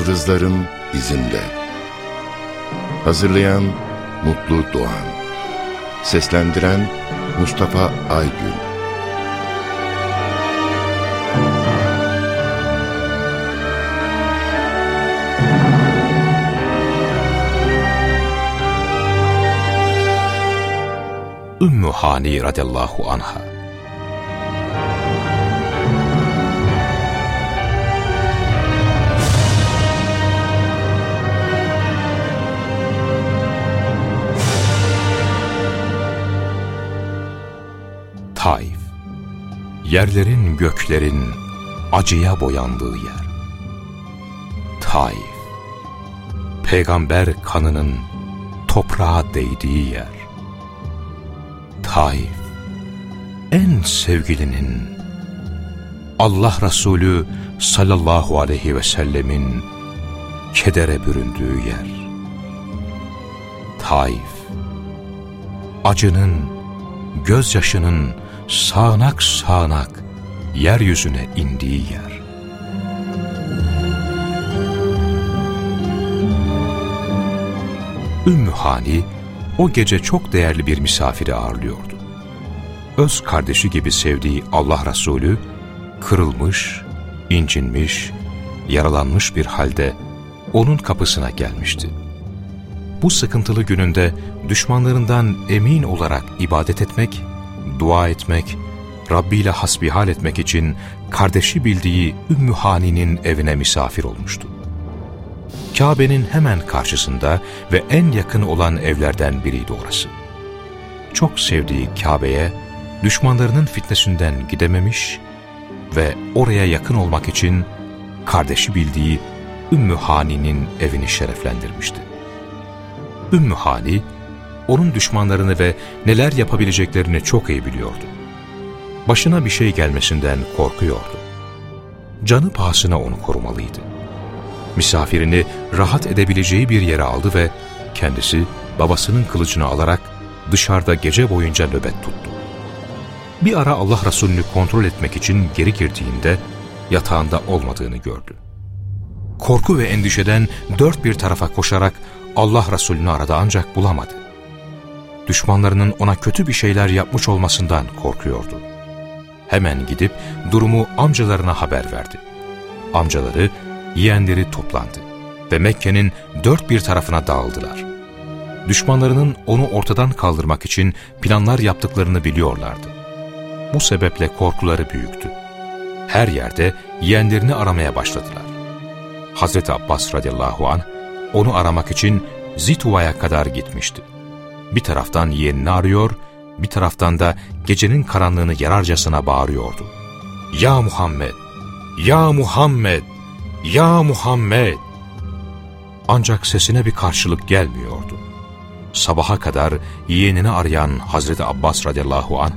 Yıldızların izinde. Hazırlayan Mutlu Doğan. Seslendiren Mustafa Aygün. Ümmü Hani radıyallahu anha Taif Yerlerin göklerin acıya boyandığı yer. Taif Peygamber kanının toprağa değdiği yer. Taif en sevgilinin Allah Resulü sallallahu aleyhi ve sellemin kedere büründüğü yer. Taif acının, gözyaşının sağanak sağanak yeryüzüne indiği yer. Ümmü Hani o gece çok değerli bir misafiri ağırlıyordu. Öz kardeşi gibi sevdiği Allah Resulü kırılmış, incinmiş, yaralanmış bir halde onun kapısına gelmişti. Bu sıkıntılı gününde düşmanlarından emin olarak ibadet etmek dua etmek, Rabbi ile hasbihal etmek için kardeşi bildiği Ümmü Hani'nin evine misafir olmuştu. Kabe'nin hemen karşısında ve en yakın olan evlerden biriydi orası. Çok sevdiği Kabe'ye düşmanlarının fitnesinden gidememiş ve oraya yakın olmak için kardeşi bildiği Ümmü Hani'nin evini şereflendirmişti. Ümmü Hani, onun düşmanlarını ve neler yapabileceklerini çok iyi biliyordu. Başına bir şey gelmesinden korkuyordu. Canı pahasına onu korumalıydı. Misafirini rahat edebileceği bir yere aldı ve kendisi babasının kılıcını alarak dışarıda gece boyunca nöbet tuttu. Bir ara Allah Resulü'nü kontrol etmek için geri girdiğinde yatağında olmadığını gördü. Korku ve endişeden dört bir tarafa koşarak Allah Resulü'nü aradı ancak bulamadı düşmanlarının ona kötü bir şeyler yapmış olmasından korkuyordu. Hemen gidip durumu amcalarına haber verdi. Amcaları, yeğenleri toplandı ve Mekke'nin dört bir tarafına dağıldılar. Düşmanlarının onu ortadan kaldırmak için planlar yaptıklarını biliyorlardı. Bu sebeple korkuları büyüktü. Her yerde yeğenlerini aramaya başladılar. Hazreti Abbas radıyallahu an onu aramak için Zituva'ya kadar gitmişti bir taraftan yeğenini arıyor, bir taraftan da gecenin karanlığını yararcasına bağırıyordu. Ya Muhammed! Ya Muhammed! Ya Muhammed! Ancak sesine bir karşılık gelmiyordu. Sabaha kadar yeğenini arayan Hazreti Abbas radıyallahu an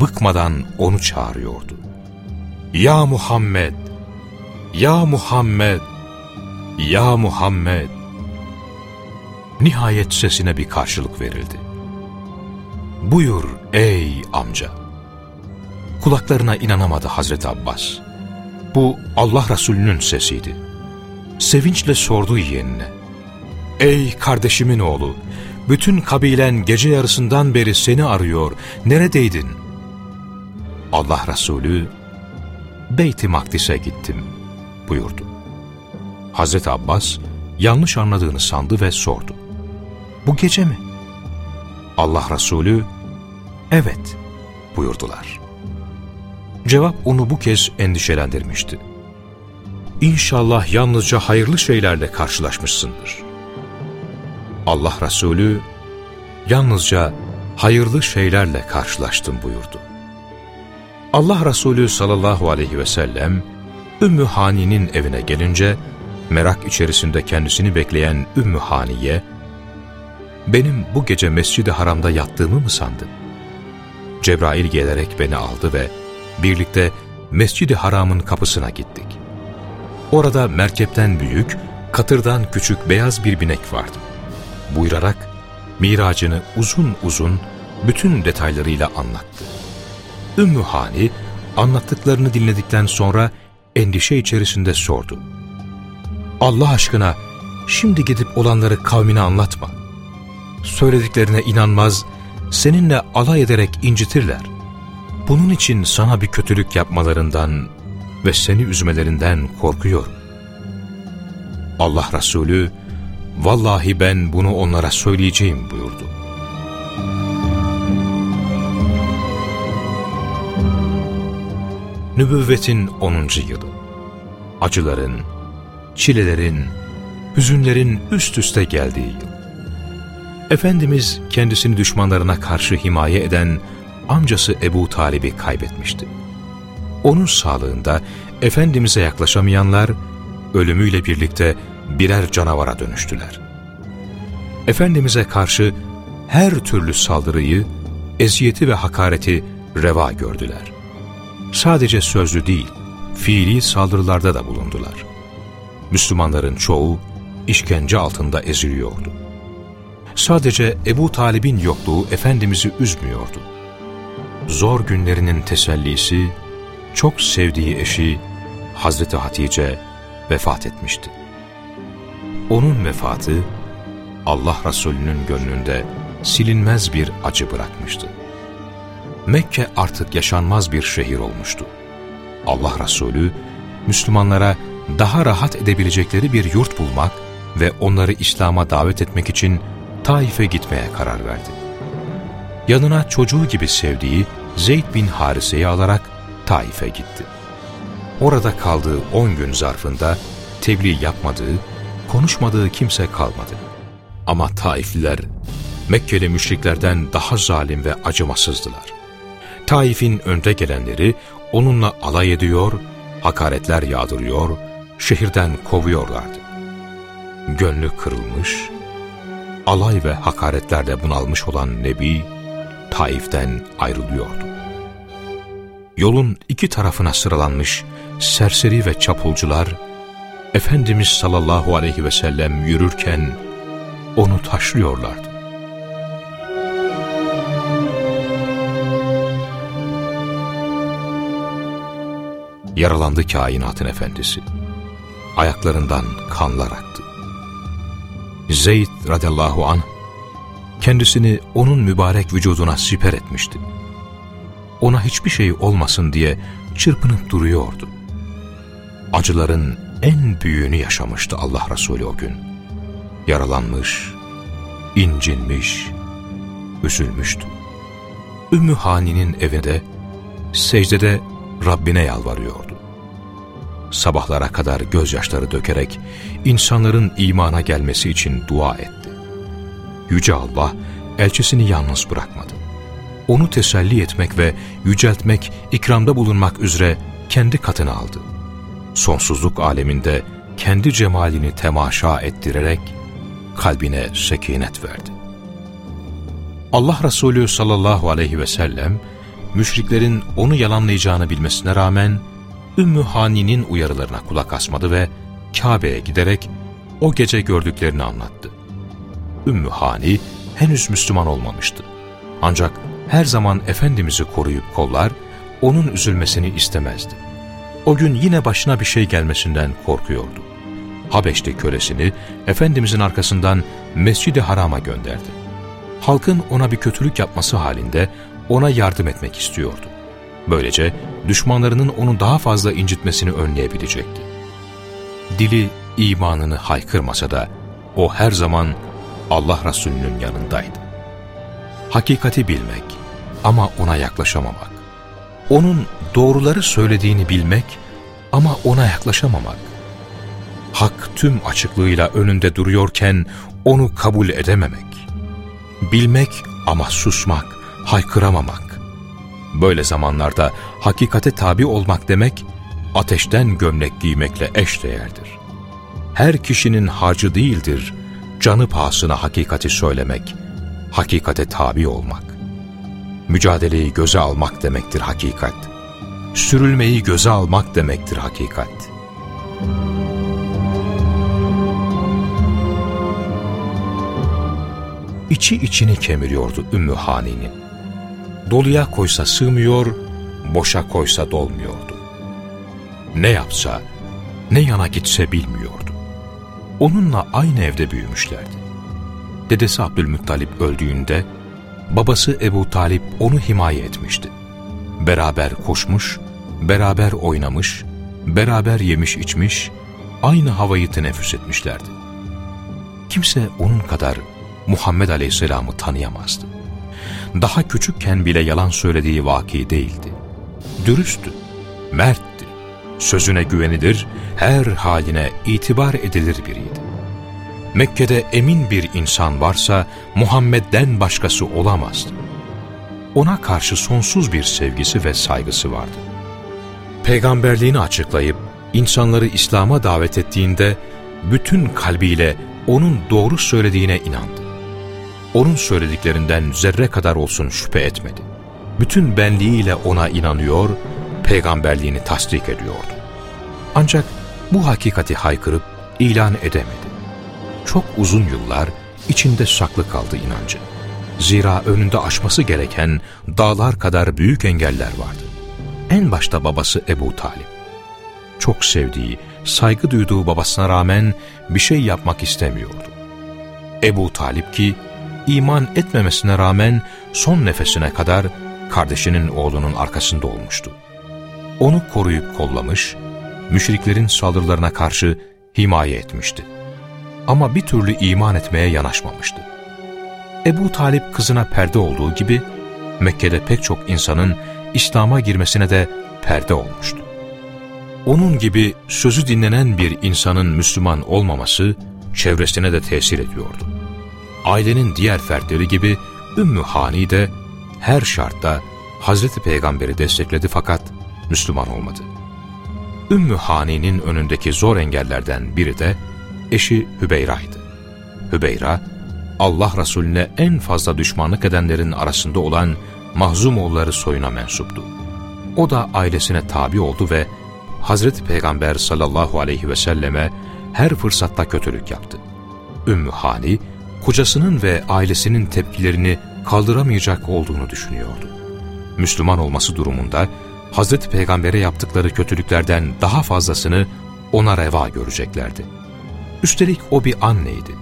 bıkmadan onu çağırıyordu. Ya Muhammed! Ya Muhammed! Ya Muhammed! Nihayet sesine bir karşılık verildi. Buyur ey amca. Kulaklarına inanamadı Hazreti Abbas. Bu Allah Resulü'nün sesiydi. Sevinçle sordu yeğenine. Ey kardeşimin oğlu, bütün kabilen gece yarısından beri seni arıyor, neredeydin? Allah Resulü, Beyt-i Makdis'e gittim buyurdu. Hazreti Abbas yanlış anladığını sandı ve sordu. Bu gece mi? Allah Resulü, evet buyurdular. Cevap onu bu kez endişelendirmişti. İnşallah yalnızca hayırlı şeylerle karşılaşmışsındır. Allah Resulü, yalnızca hayırlı şeylerle karşılaştım buyurdu. Allah Resulü sallallahu aleyhi ve sellem, Ümmü Hani'nin evine gelince, merak içerisinde kendisini bekleyen Ümmü Hani'ye, benim bu gece Mescid-i Haram'da yattığımı mı sandın? Cebrail gelerek beni aldı ve birlikte Mescid-i Haram'ın kapısına gittik. Orada merkepten büyük, katırdan küçük beyaz bir binek vardı. Buyurarak miracını uzun uzun bütün detaylarıyla anlattı. Ümmü Hani anlattıklarını dinledikten sonra endişe içerisinde sordu. Allah aşkına şimdi gidip olanları kavmine anlatma. Söylediklerine inanmaz, seninle alay ederek incitirler. Bunun için sana bir kötülük yapmalarından ve seni üzmelerinden korkuyorum. Allah Resulü, vallahi ben bunu onlara söyleyeceğim buyurdu. Nübüvvetin 10. yılı. Acıların, çilelerin, hüzünlerin üst üste geldiği yıl. Efendimiz kendisini düşmanlarına karşı himaye eden amcası Ebu Talib'i kaybetmişti. Onun sağlığında Efendimiz'e yaklaşamayanlar ölümüyle birlikte birer canavara dönüştüler. Efendimiz'e karşı her türlü saldırıyı, eziyeti ve hakareti reva gördüler. Sadece sözlü değil, fiili saldırılarda da bulundular. Müslümanların çoğu işkence altında eziliyordu. Sadece Ebu Talib'in yokluğu Efendimiz'i üzmüyordu. Zor günlerinin tesellisi, çok sevdiği eşi Hazreti Hatice vefat etmişti. Onun vefatı Allah Resulü'nün gönlünde silinmez bir acı bırakmıştı. Mekke artık yaşanmaz bir şehir olmuştu. Allah Resulü Müslümanlara daha rahat edebilecekleri bir yurt bulmak ve onları İslam'a davet etmek için Taif'e gitmeye karar verdi. Yanına çocuğu gibi sevdiği Zeyd bin Harise'yi alarak Taif'e gitti. Orada kaldığı on gün zarfında tebliğ yapmadığı, konuşmadığı kimse kalmadı. Ama Taifliler Mekkeli müşriklerden daha zalim ve acımasızdılar. Taif'in önde gelenleri onunla alay ediyor, hakaretler yağdırıyor, şehirden kovuyorlardı. Gönlü kırılmış, alay ve hakaretlerde bunalmış olan Nebi, Taif'ten ayrılıyordu. Yolun iki tarafına sıralanmış serseri ve çapulcular, Efendimiz sallallahu aleyhi ve sellem yürürken onu taşlıyorlardı. Yaralandı kainatın efendisi. Ayaklarından kanlar aktı. Zeyd radıyallahu anh kendisini onun mübarek vücuduna siper etmişti. Ona hiçbir şey olmasın diye çırpınıp duruyordu. Acıların en büyüğünü yaşamıştı Allah Resulü o gün. Yaralanmış, incinmiş, üzülmüştü. Ümmü Hani'nin evinde, secdede Rabbine yalvarıyordu. Sabahlara kadar gözyaşları dökerek insanların imana gelmesi için dua etti. Yüce Allah elçisini yalnız bırakmadı. Onu teselli etmek ve yüceltmek, ikramda bulunmak üzere kendi katına aldı. Sonsuzluk aleminde kendi cemalini temaşa ettirerek kalbine sekinet verdi. Allah Resulü sallallahu aleyhi ve sellem, müşriklerin onu yalanlayacağını bilmesine rağmen, Ümmü Hani'nin uyarılarına kulak asmadı ve Kabe'ye giderek o gece gördüklerini anlattı. Ümmü Hani henüz Müslüman olmamıştı. Ancak her zaman Efendimiz'i koruyup kollar, onun üzülmesini istemezdi. O gün yine başına bir şey gelmesinden korkuyordu. Habeş'te kölesini Efendimizin arkasından Mescid-i Haram'a gönderdi. Halkın ona bir kötülük yapması halinde ona yardım etmek istiyordu. Böylece düşmanlarının onu daha fazla incitmesini önleyebilecekti. Dili imanını haykırmasa da o her zaman Allah Resulü'nün yanındaydı. Hakikati bilmek ama ona yaklaşamamak. Onun doğruları söylediğini bilmek ama ona yaklaşamamak. Hak tüm açıklığıyla önünde duruyorken onu kabul edememek. Bilmek ama susmak, haykıramamak. Böyle zamanlarda hakikate tabi olmak demek, ateşten gömlek giymekle eşdeğerdir. Her kişinin harcı değildir, canı pahasına hakikati söylemek, hakikate tabi olmak. Mücadeleyi göze almak demektir hakikat. Sürülmeyi göze almak demektir hakikat. İçi içini kemiriyordu Ümmü Hani'nin. Doluya koysa sığmıyor, boşa koysa dolmuyordu. Ne yapsa, ne yana gitse bilmiyordu. onunla aynı evde büyümüşlerdi. Dedesi Abdülmuttalip öldüğünde babası Ebu Talip onu himaye etmişti. Beraber koşmuş, beraber oynamış, beraber yemiş içmiş, aynı havayı teneffüs etmişlerdi. Kimse onun kadar Muhammed Aleyhisselam'ı tanıyamazdı. Daha küçükken bile yalan söylediği vaki değildi. Dürüsttü, mertti, sözüne güvenilir, her haline itibar edilir biriydi. Mekke'de emin bir insan varsa Muhammed'den başkası olamazdı. Ona karşı sonsuz bir sevgisi ve saygısı vardı. Peygamberliğini açıklayıp insanları İslam'a davet ettiğinde bütün kalbiyle onun doğru söylediğine inandı. Onun söylediklerinden zerre kadar olsun şüphe etmedi. Bütün benliğiyle ona inanıyor, peygamberliğini tasdik ediyordu. Ancak bu hakikati haykırıp ilan edemedi. Çok uzun yıllar içinde saklı kaldı inancı. Zira önünde aşması gereken dağlar kadar büyük engeller vardı. En başta babası Ebu Talip. Çok sevdiği, saygı duyduğu babasına rağmen bir şey yapmak istemiyordu. Ebu Talip ki iman etmemesine rağmen son nefesine kadar kardeşinin oğlunun arkasında olmuştu. Onu koruyup kollamış, müşriklerin saldırılarına karşı himaye etmişti. Ama bir türlü iman etmeye yanaşmamıştı. Ebu Talip kızına perde olduğu gibi Mekke'de pek çok insanın İslam'a girmesine de perde olmuştu. Onun gibi sözü dinlenen bir insanın Müslüman olmaması çevresine de tesir ediyordu. Ailenin diğer fertleri gibi Ümmü Hani de her şartta Hazreti Peygamber'i destekledi fakat Müslüman olmadı. Ümmü Hani'nin önündeki zor engellerden biri de eşi Hübeyra'ydı. Hübeyra, Allah Resulüne en fazla düşmanlık edenlerin arasında olan Mahzumoğulları soyuna mensuptu. O da ailesine tabi oldu ve Hazreti Peygamber sallallahu aleyhi ve selleme her fırsatta kötülük yaptı. Ümmü Hani, kocasının ve ailesinin tepkilerini kaldıramayacak olduğunu düşünüyordu. Müslüman olması durumunda Hazreti Peygamber'e yaptıkları kötülüklerden daha fazlasını ona reva göreceklerdi. Üstelik o bir anneydi.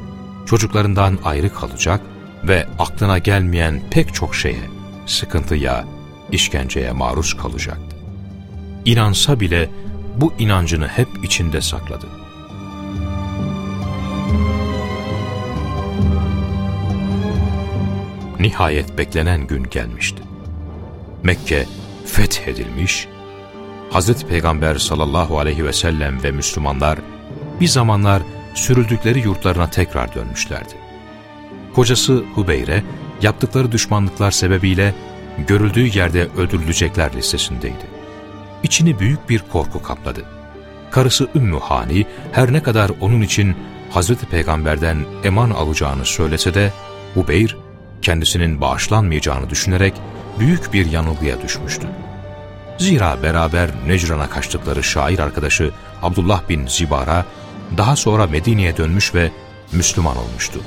Çocuklarından ayrı kalacak ve aklına gelmeyen pek çok şeye, sıkıntıya, işkenceye maruz kalacaktı. İnansa bile bu inancını hep içinde sakladı. Nihayet beklenen gün gelmişti. Mekke fethedilmiş, Hz. Peygamber sallallahu aleyhi ve sellem ve Müslümanlar bir zamanlar sürüldükleri yurtlarına tekrar dönmüşlerdi. Kocası Hubeyre, yaptıkları düşmanlıklar sebebiyle görüldüğü yerde öldürülecekler listesindeydi. İçini büyük bir korku kapladı. Karısı Ümmü Hani her ne kadar onun için Hazreti Peygamber'den eman alacağını söylese de Hubeyr kendisinin bağışlanmayacağını düşünerek büyük bir yanılgıya düşmüştü. Zira beraber Necran'a kaçtıkları şair arkadaşı Abdullah bin Zibar'a daha sonra Medine'ye dönmüş ve Müslüman olmuştu.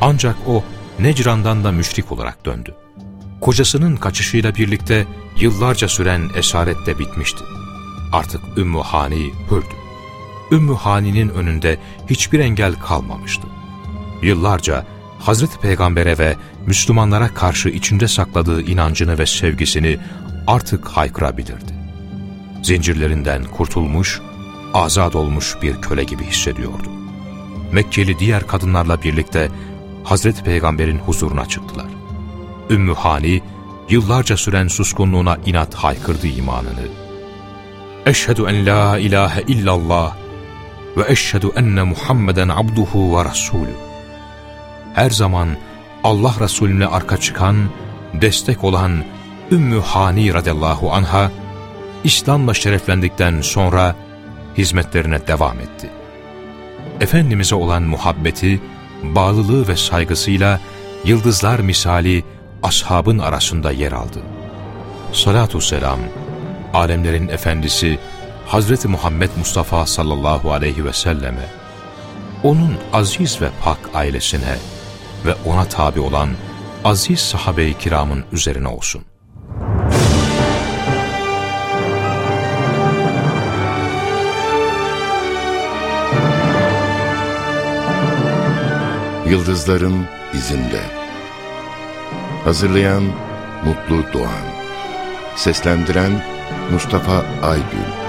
Ancak o Necran'dan da müşrik olarak döndü. Kocasının kaçışıyla birlikte yıllarca süren esaret de bitmişti. Artık Ümmü Hani hürdü. Ümmü Hani'nin önünde hiçbir engel kalmamıştı. Yıllarca Hazreti Peygamber'e ve Müslümanlara karşı içinde sakladığı inancını ve sevgisini artık haykırabilirdi. Zincirlerinden kurtulmuş, azat olmuş bir köle gibi hissediyordu. Mekkeli diğer kadınlarla birlikte Hazreti Peygamber'in huzuruna çıktılar. Ümmü Hani, yıllarca süren suskunluğuna inat haykırdı imanını. Eşhedü en la ilahe illallah ve eşhedü enne Muhammeden abduhu ve rasulü. Her zaman Allah Resulüne arka çıkan, destek olan Ümmü Hani radıyallahu anha, İslam'la şereflendikten sonra hizmetlerine devam etti. Efendimiz'e olan muhabbeti, bağlılığı ve saygısıyla yıldızlar misali ashabın arasında yer aldı. Salatu selam, alemlerin efendisi Hazreti Muhammed Mustafa sallallahu aleyhi ve selleme, onun aziz ve pak ailesine ve ona tabi olan aziz sahabe-i kiramın üzerine olsun. Yıldızların izinde. Hazırlayan Mutlu Doğan. Seslendiren Mustafa Aygün